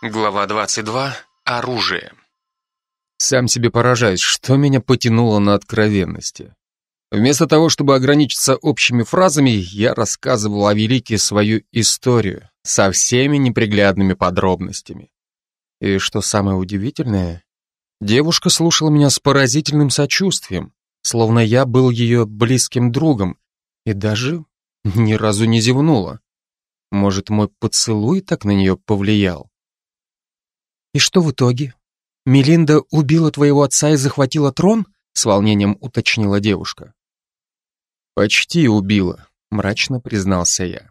Глава 22. Оружие. Сам себе поражаюсь, что меня потянуло на откровенности. Вместо того, чтобы ограничиться общими фразами, я рассказывал о Велике свою историю со всеми неприглядными подробностями. И что самое удивительное, девушка слушала меня с поразительным сочувствием, словно я был ее близким другом, и даже ни разу не зевнула. Может, мой поцелуй так на нее повлиял? «И что в итоге? Мелинда убила твоего отца и захватила трон?» С волнением уточнила девушка. «Почти убила», — мрачно признался я.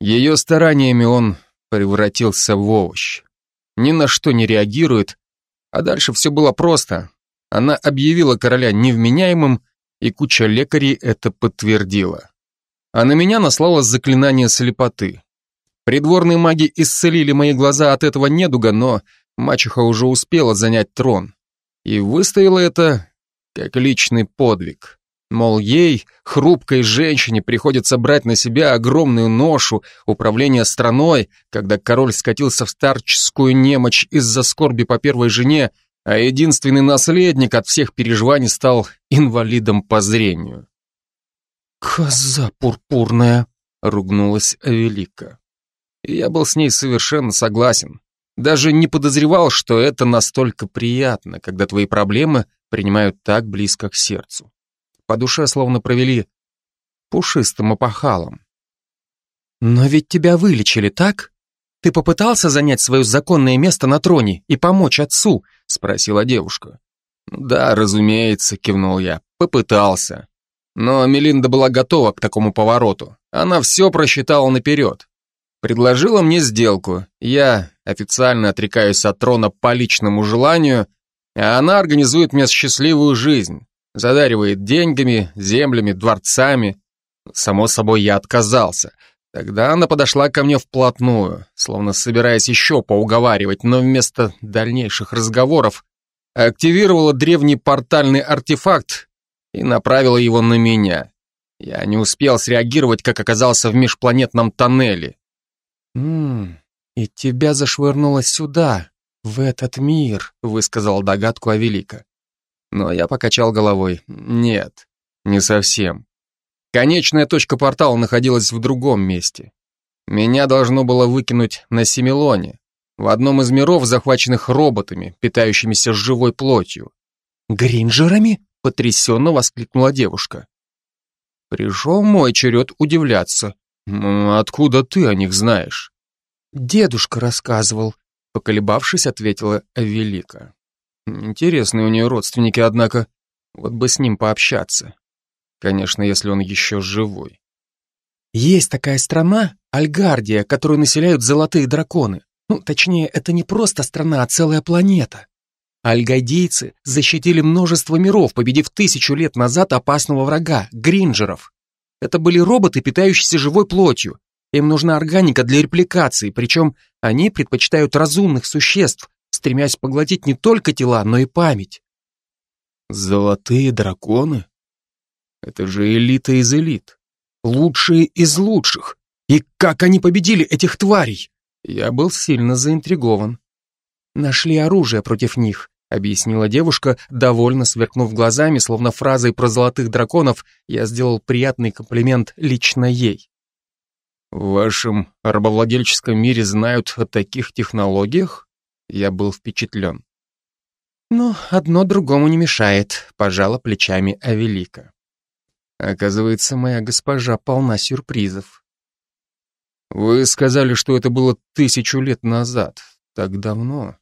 Ее стараниями он превратился в овощ. Ни на что не реагирует, а дальше все было просто. Она объявила короля невменяемым, и куча лекарей это подтвердила. А на меня наслала заклинание слепоты. Придворные маги исцелили мои глаза от этого недуга, но мачеха уже успела занять трон. И выставила это как личный подвиг. Мол, ей, хрупкой женщине, приходится брать на себя огромную ношу управления страной, когда король скатился в старческую немочь из-за скорби по первой жене, а единственный наследник от всех переживаний стал инвалидом по зрению. «Коза пурпурная!» — ругнулась Велика. И я был с ней совершенно согласен. Даже не подозревал, что это настолько приятно, когда твои проблемы принимают так близко к сердцу. По душе словно провели пушистым опахалом. «Но ведь тебя вылечили, так? Ты попытался занять свое законное место на троне и помочь отцу?» — спросила девушка. «Да, разумеется», — кивнул я, — «попытался». Но Мелинда была готова к такому повороту. Она все просчитала наперед. Предложила мне сделку. Я официально отрекаюсь от трона по личному желанию, а она организует мне счастливую жизнь. Задаривает деньгами, землями, дворцами. Само собой, я отказался. Тогда она подошла ко мне вплотную, словно собираясь еще поуговаривать, но вместо дальнейших разговоров активировала древний портальный артефакт и направила его на меня. Я не успел среагировать, как оказался в межпланетном тоннеле. «Ммм, и тебя зашвырнуло сюда, в этот мир», высказал догадку Авелика. Но я покачал головой. Нет, не совсем. Конечная точка портала находилась в другом месте. Меня должно было выкинуть на Семилоне, в одном из миров, захваченных роботами, питающимися живой плотью. «Гринджерами?» — потрясенно воскликнула девушка. Пришел мой черед удивляться. «Откуда ты о них знаешь?» «Дедушка рассказывал», — поколебавшись, ответила Велика. «Интересные у нее родственники, однако. Вот бы с ним пообщаться. Конечно, если он еще живой». «Есть такая страна, Альгардия, которую населяют золотые драконы. Ну, точнее, это не просто страна, а целая планета. Альгайдейцы защитили множество миров, победив тысячу лет назад опасного врага — гринджеров. Это были роботы, питающиеся живой плотью. Им нужна органика для репликации, причем они предпочитают разумных существ, стремясь поглотить не только тела, но и память. Золотые драконы? Это же элита из элит. Лучшие из лучших. И как они победили этих тварей? Я был сильно заинтригован. Нашли оружие против них, объяснила девушка, довольно сверкнув глазами, словно фразой про золотых драконов я сделал приятный комплимент лично ей. В вашем рабовладельческом мире знают о таких технологиях? Я был впечатлен. Ну, одно другому не мешает, пожала плечами Авелика. Оказывается, моя госпожа полна сюрпризов. Вы сказали, что это было тысячу лет назад, так давно.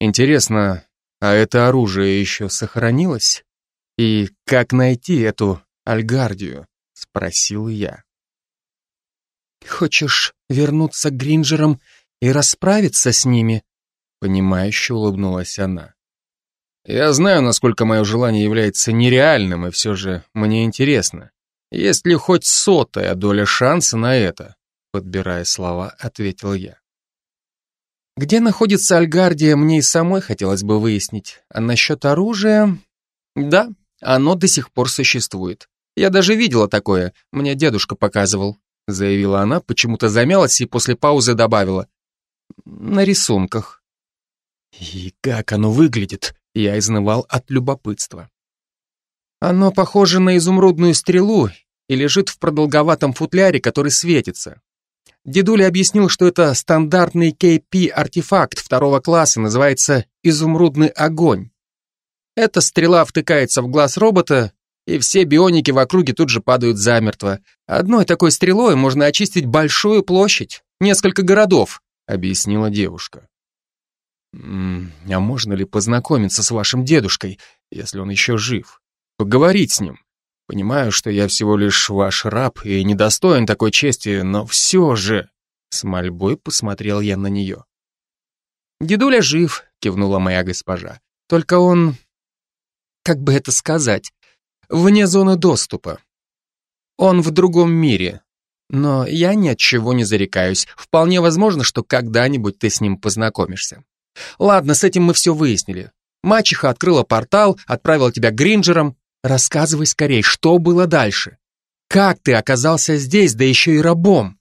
Интересно, а это оружие еще сохранилось? И как найти эту Альгардию? Спросил я. Хочешь вернуться к Гринджерам и расправиться с ними? Понимающе улыбнулась она. Я знаю, насколько мое желание является нереальным, и все же мне интересно, есть ли хоть сотая доля шанса на это? Подбирая слова, ответил я. Где находится Альгардия, мне и самой хотелось бы выяснить. А насчет оружия... Да, оно до сих пор существует. Я даже видела такое, мне дедушка показывал, заявила она, почему-то замялась и после паузы добавила. На рисунках. И как оно выглядит? Я изнывал от любопытства. Оно похоже на изумрудную стрелу и лежит в продолговатом футляре, который светится. Дедуля объяснил, что это стандартный KP-артефакт второго класса, называется «изумрудный огонь». Эта стрела втыкается в глаз робота, и все бионики в округе тут же падают замертво. Одной такой стрелой можно очистить большую площадь, несколько городов, объяснила девушка. «М -м, а можно ли познакомиться с вашим дедушкой, если он еще жив? Поговорить с ним? Понимаю, что я всего лишь ваш раб и недостоин такой чести, но все же...» С мольбой посмотрел я на нее. «Дедуля жив», — кивнула моя госпожа. «Только он... как бы это сказать? Вне зоны доступа. Он в другом мире. Но я ни от чего не зарекаюсь. Вполне возможно, что когда-нибудь ты с ним познакомишься. Ладно, с этим мы все выяснили. Мачеха открыла портал, отправила тебя к Гринджерам. Рассказывай скорей, что было дальше? Как ты оказался здесь, да еще и рабом?